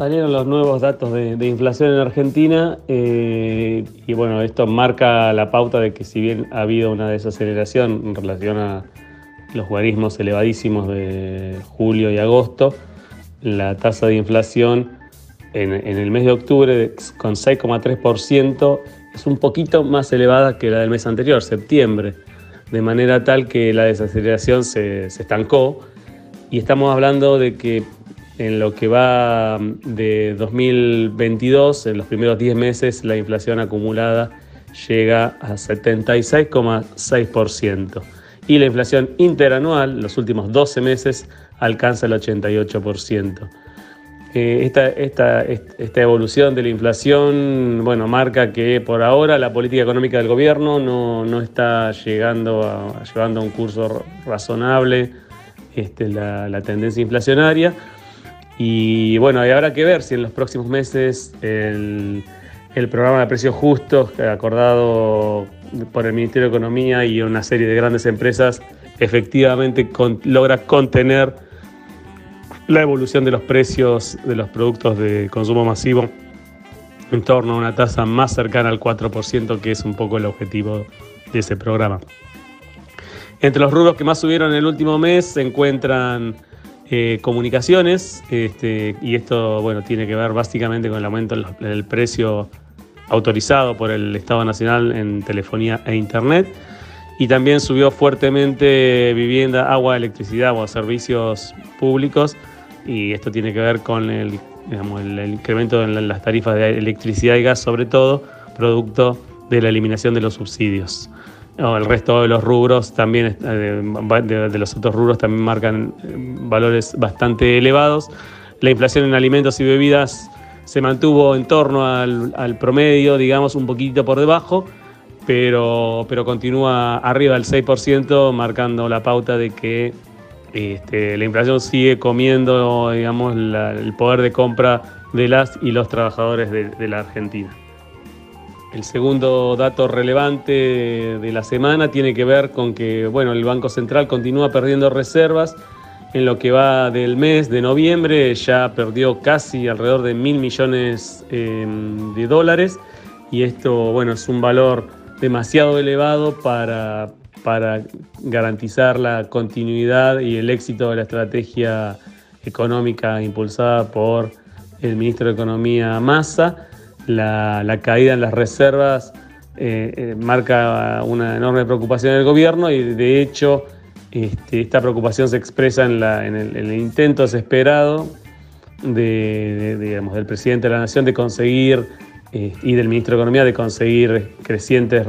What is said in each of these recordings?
Salieron los nuevos datos de, inflación en Argentina eh, y bueno, esto marca la pauta de que si bien ha habido una desaceleración en relación a los guarismos elevadísimos de julio y agosto, la tasa de inflación en, el mes de octubre con 6,3% es un poquito más elevada que la del mes anterior, septiembre, de manera tal que la desaceleración se, se estancó. Y estamos hablando de que en lo que va de 2022, en los primeros 10 meses, la inflación acumulada llega a 76,6%. Y la inflación interanual, los últimos 12 meses, alcanza el 88%. Eh, esta, esta, esta, evolución de la inflación bueno, marca que por ahora la política económica del gobierno no, no está llegando a, llevando a un curso razonable este, la tendencia inflacionaria. Y bueno, habrá que ver si en los próximos meses el, programa de precios justos acordado por el Ministerio de Economía y una serie de grandes empresas efectivamente logra contener la evolución de los precios de los productos de consumo masivo en torno a una tasa más cercana al 4%, que es un poco el objetivo de ese programa. Entre los rubros que más subieron en el último mes se encuentran eh, comunicaciones, este, y esto bueno, tiene que ver básicamente con el aumento del precio autorizado por el Estado Nacional en telefonía e Internet. Y también subió fuertemente vivienda, agua, electricidad o servicios públicos. Y esto tiene que ver con el, el incremento en las tarifas de electricidad y gas, sobre todo, producto de la eliminación de los subsidios el resto de los rubros también, eh, de, los otros rubros también marcan eh, valores bastante elevados. La inflación en alimentos y bebidas se mantuvo en torno al, promedio, digamos, un poquito por debajo, pero, pero continúa arriba del 6%, marcando la pauta de que este, la inflación sigue comiendo, digamos, el poder de compra de las y los trabajadores de la Argentina. El segundo dato relevante de la semana tiene que ver con que bueno, el Banco Central continúa perdiendo reservas. En lo que va del mes de noviembre ya perdió casi alrededor de mil millones em, de dólares y esto bueno, es un valor demasiado elevado para, para garantizar la continuidad y el éxito de la estrategia económica impulsada por el ministro de Economía Massa la, caída en las reservas eh, eh, marca una enorme preocupación del gobierno y de hecho este, esta preocupación se expresa en, el, intento desesperado del presidente de la Nación de conseguir eh, y del ministro de Economía de conseguir crecientes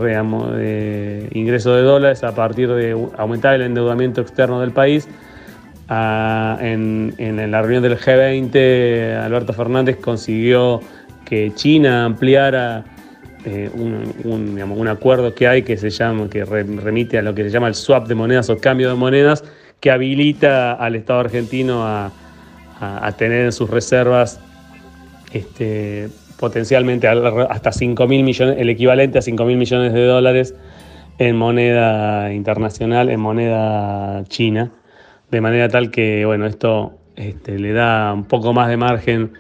ingresos de dólares a partir de aumentar el endeudamiento externo del país. Ah, en, en la reunión del G20, Alberto Fernández consiguió que China ampliara eh, un, acuerdo que hay que se llama, que remite a lo que se llama el swap de monedas o cambio de monedas, que habilita al Estado argentino a, tener en sus reservas este, potencialmente hasta 5 mil millones, el equivalente a 5 mil millones de dólares en moneda internacional, en moneda china, de manera tal que bueno, esto este, le da un poco más de margen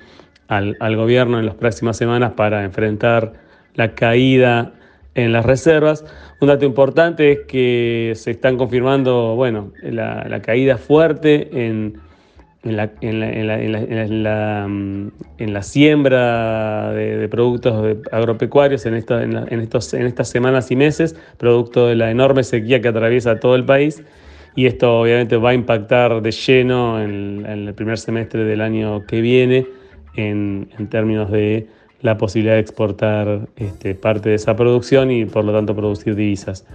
al, gobierno en las próximas semanas para enfrentar la caída en las reservas. Un dato importante es que se están confirmando, bueno, la, caída fuerte en, en, la, siembra de, productos agropecuarios en, en, estos, en estas semanas y meses, producto de la enorme sequía que atraviesa todo el país. Y esto obviamente va a impactar de lleno en el primer semestre del año que viene en, términos de la posibilidad de exportar este, parte de esa producción y por lo tanto producir divisas.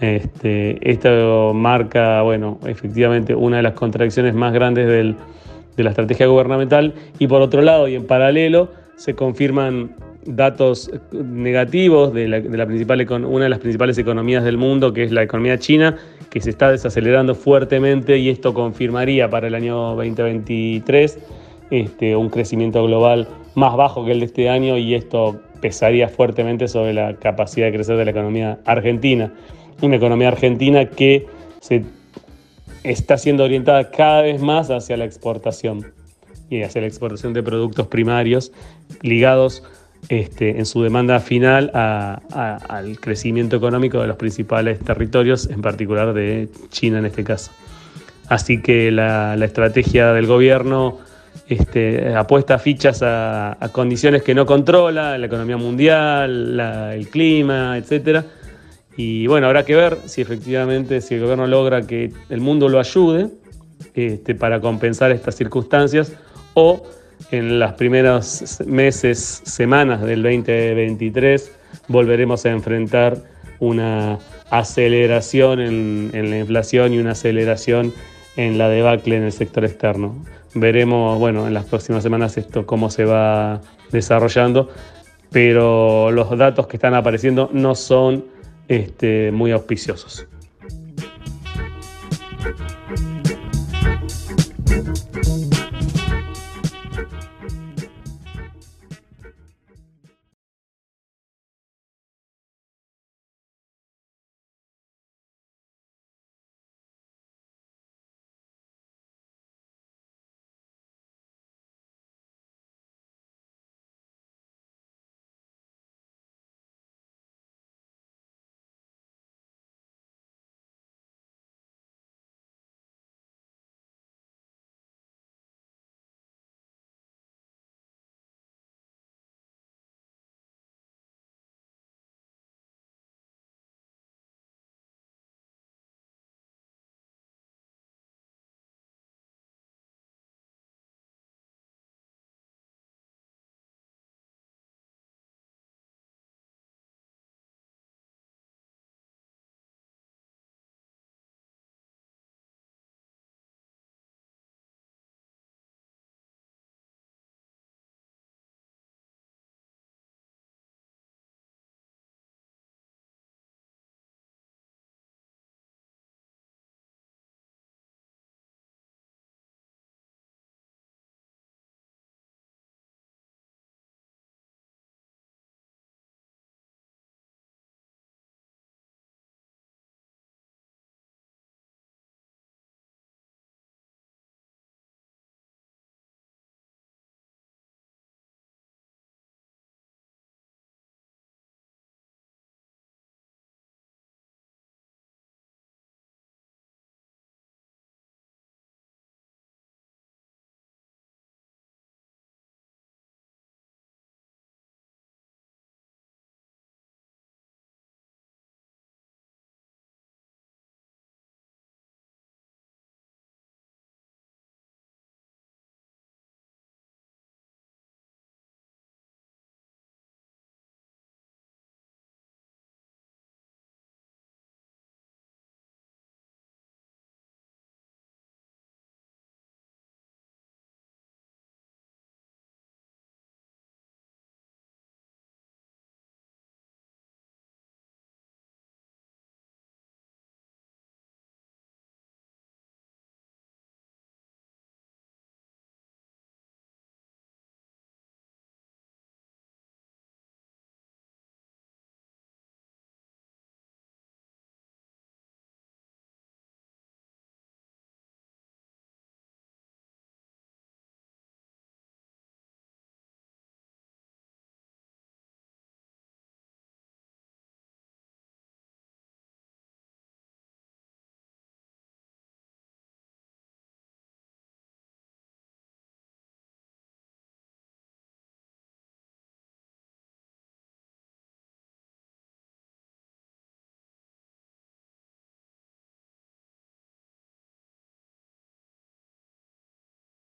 Este, esto marca, bueno, efectivamente una de las contradicciones más grandes de la estrategia gubernamental y por otro lado y en paralelo se confirman datos negativos de, principal, una de las principales economías del mundo, que es la economía china, que se está desacelerando fuertemente y esto confirmaría para el año 2023 este, un crecimiento global más bajo que el de este año y esto pesaría fuertemente sobre la capacidad de crecer de la economía argentina. Una economía argentina que se está siendo orientada cada vez más hacia la exportación. y hacia la exportación de productos primarios ligados este, en su demanda final al crecimiento económico de los principales territorios, en particular de China en este caso. Así que la, estrategia del gobierno este, apuesta fichas a, condiciones que no controla, la economía mundial, el clima, etc. Y bueno, habrá que ver si efectivamente, si el gobierno logra que el mundo lo ayude este, para compensar estas circunstancias o en las primeros meses, semanas del 2023, volveremos a enfrentar una aceleración en, la inflación y una aceleración en la debacle en el sector externo. Veremos, bueno, en las próximas semanas esto cómo se va desarrollando, pero los datos que están apareciendo no son este, muy auspiciosos.